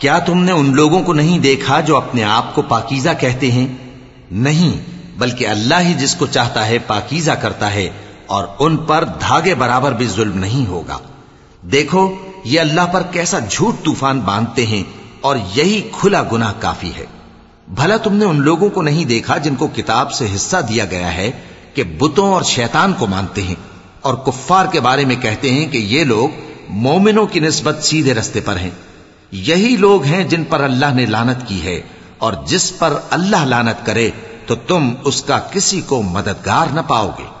क्या तुमने उन लोगों को नहीं देखा जो अपने आप को पाकीजा कहते हैं नहीं बल्कि अल्लाह ही जिसको चाहता है पाकीजा करता है और उन पर धागे बराबर भी जुल्म नहीं होगा देखो, ये अल्लाह पर कैसा झूठ तूफ़ान बांधते हैं, और यही खुला गुनाह काफ़ी है। भला तुमने उन लोगों को नहीं देखा जिनको किताब से हिस्सा दिया गया है कि बुतों और शैतान को मानते हैं, और कुफ्फार के बारे में कहते हैं कि ये लोग मोमिनों की नस्बत सीधे रस्ते पर हैं। यही लोग हैं जिन पर अल्लाह ने लानत की है, और जिस पर अल्लाह लानत करे तो तुम उसका किसी को मददगार न पाओगे।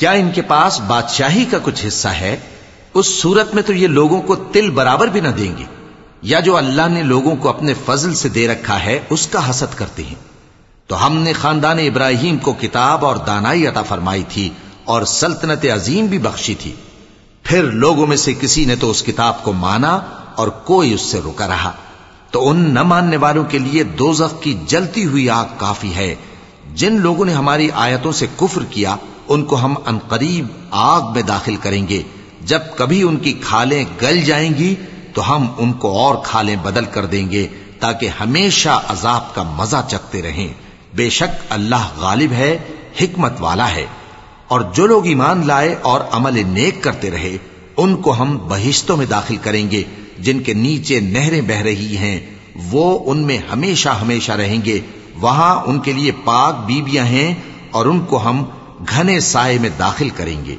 क्या इनके पास बादशाही का कुछ हिस्सा है उस सूरत में तो ये लोगों को तिल बराबर भी न देंगे या जो अल्लाह ने लोगों को अपने फजल से दे रखा है उसका हसद करते हैं तो हमने खानदान इब्राहिम को किताब और दानाई अता फरमाई थी और सल्तनत अजीम भी बख्शी थी। फिर लोगों में से किसी ने तो उस किताब को माना और कोई उससे रुका रहा। तो उन न मानने वालों के लिए दोजख की जलती हुई आग काफ़ी है। जिन लोगों ने हमारी आयतों से कुफर किया, उनको हम अनकरीब आग में दाखिल करेंगे। जब कभी उनकी खालें गल जाएँगी तो हम उनको और खालें बदल कर देंगे, ताकि हमेशा अजाब का मज़ा चखते रहें। बेशक अल्लाह गालिब है, हिकमत वाला है। और जो लोग ईमान लाए और अमल नेक करते रहे उनको हम बहिश्तों में दाखिल करेंगे जिनके नीचे नहरें बह रही हैं वो उनमें हमेशा हमेशा रहेंगे वहां उनके लिए पाक बीबियां हैं और उनको हम घने साय में दाखिल करेंगे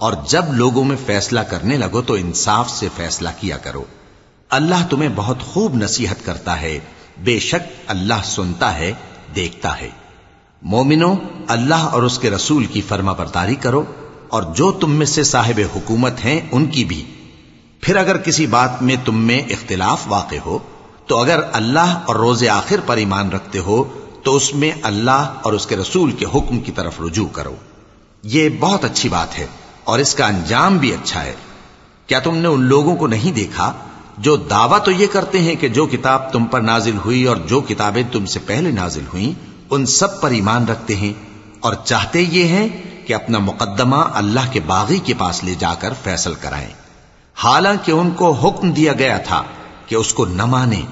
और जब लोगों में फैसला करने लगो तो इंसाफ से फैसला किया करो। अल्लाह तुम्हें बहुत खूब नसीहत करता है। बेशक अल्लाह सुनता है, देखता है। मोमिनो, अल्लाह और उसके रसूल की फर्मा बरदारी करो और जो तुम में से साहिब हुकूमत हैं, उनकी भी। फिर अगर किसी बात में तुम में इख्तिलाफ वाक़ हो तो अगर अल्लाह और रोज़े आखिर पर ईमान रखते हो तो उसमें अल्लाह और उसके रसूल के हुक्म की तरफ़ रुजू करो। ये बहुत अच्छी बात है। और इसका अंजाम भी अच्छा है। क्या तुमने उन लोगों को नहीं देखा? जो दावा तो ये करते हैं कि जो किताब तुम पर नाजिल हुई और जो किताबें तुमसे पहले नाजिल हुई, उन सब पर ईमान रखते हैं और चाहते ये हैं कि अपना मुकदमा अल्लाह के बागी के पास ले जाकर फैसल कराएँ। हालाँकि उनको हुक्म दिया गया था कि उसको न माने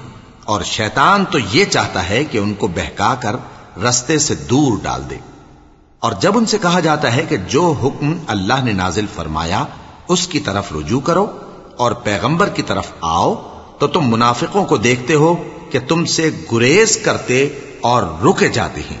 और शैतान तो ये चाहता है कि उनको बहकाकर रस्ते से दूर डाल दे। और जब उनसे कहा जाता है कि जो हुक्म अल्लाह ने नाजिल फरमाया उसकी तरफ रुजू करो और पैगंबर की तरफ आओ तो तुम मुनाफिकों को देखते हो कि तुमसे गुरेज करते और रुके जाते हैं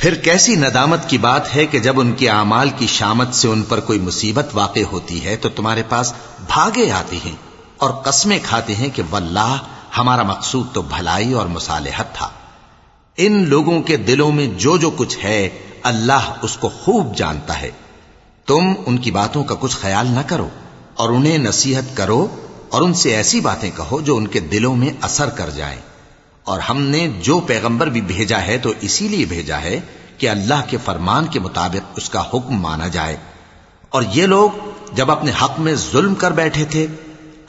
फिर कैसी नदामत की बात है कि जब उनके अमाल की शामत से उन पर कोई मुसीबत वाक़ होती है तो तुम्हारे पास भागे आती हैं और कस्में खाते हैं कि वल्लाह हमारा मकसूद तो भलाई और मुसालहत था इन लोगों के दिलों में जो जो कुछ है अल्लाह उसको खूब जानता है तुम उनकी बातों का कुछ ख्याल न करो और उन्हें नसीहत करो और उनसे ऐसी बातें कहो जो उनके दिलों में असर कर जाए। और हमने जो पैगंबर भी भेजा है तो इसीलिए भेजा है कि अल्लाह के फरमान के मुताबिक उसका हुक्म माना जाए। और ये लोग जब अपने हक में जुल्म कर बैठे थे,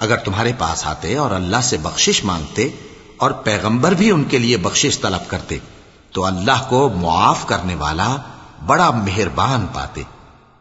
अगर तुम्हारे पास आते और अल्लाह से बख्शिश मांगते और पैगंबर भी उनके लिए बख्शिश तलब करते तो अल्लाह को मुआफ करने वाला बड़ा मेहरबान पाते।